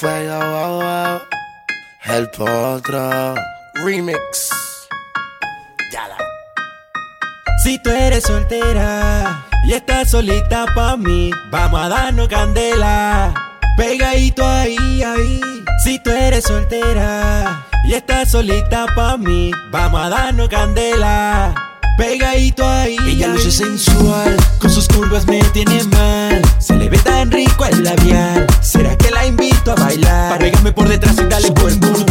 Fuego, wow, wow. El potro. Remix. Yala. Si tú eres soltera y estás solita pa' mí, vamos a darnos candela. Pegadito ahí, ahí. Si tú eres soltera y estás solita pa' mí, vamos a darnos candela. Pegadito ahí. Ella luce sensual, con sus curvas me tiene mal. Se le ve tan rico el labial. ¿Será que la invito a bailar? Para pegarme por detrás y darle buen brutal.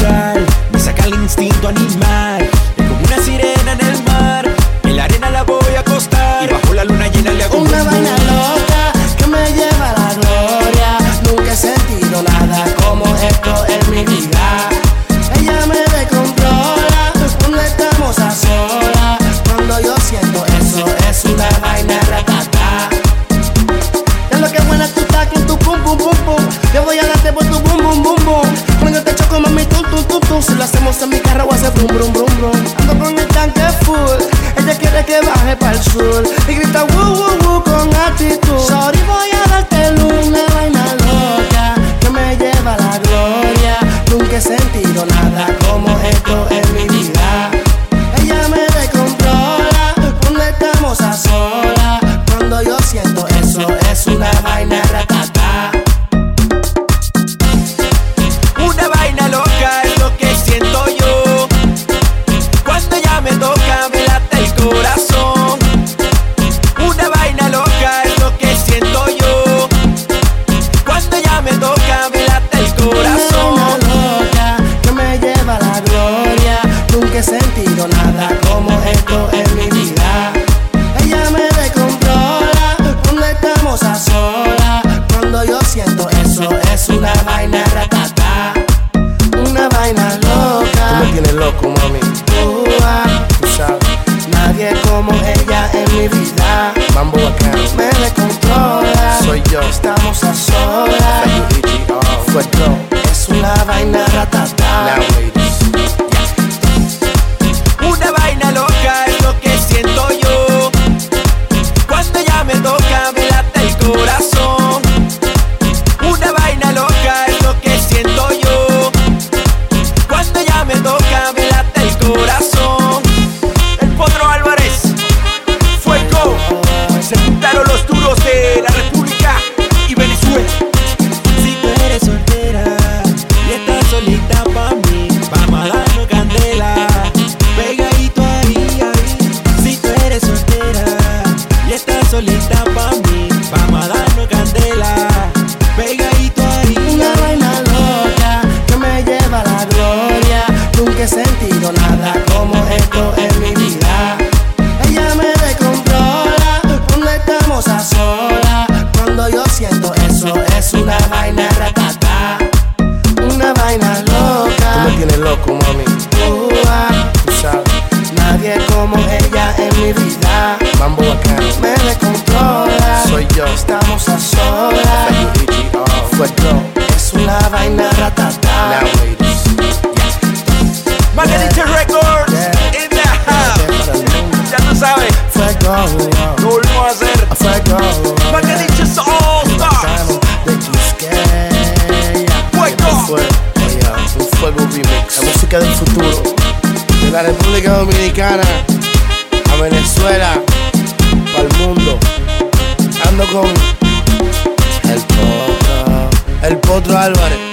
Brum brum brum brum. Ando con el tanque full. Ella quiere que baje para el sur y grita woo woo woo con actitud. Sorry voy a darte una vaina loca que me lleva a la gloria. Nunca he sentido nada como esto en mi vida. Ella me descontrola cuando estamos a solas. Cuando yo siento eso, es una vaina ratata. Loco, mami. tú sabes. Nadie como ella en mi vida. Mambo bacano. Me descontrola. Nada como esto en mi vida. Ella me descontrola cuando estamos a solas. Cuando yo siento eso, es una vaina ratata. Una vaina loca. Tú me tienes loco, mami. tú sabes. Nadie como ella en mi vida. Mambo bacano. Me descontrola. Soy yo. Estamos a solas. Margarita Records Yeah. in the house. Ya tú sabes, Fuego. lo volvemos a hacer. Fuego. Margarita All Stars. Fuego. Fuego remix. La música del futuro. De la República Dominicana a Venezuela, para el mundo. Ando con el potro, el potro Álvarez.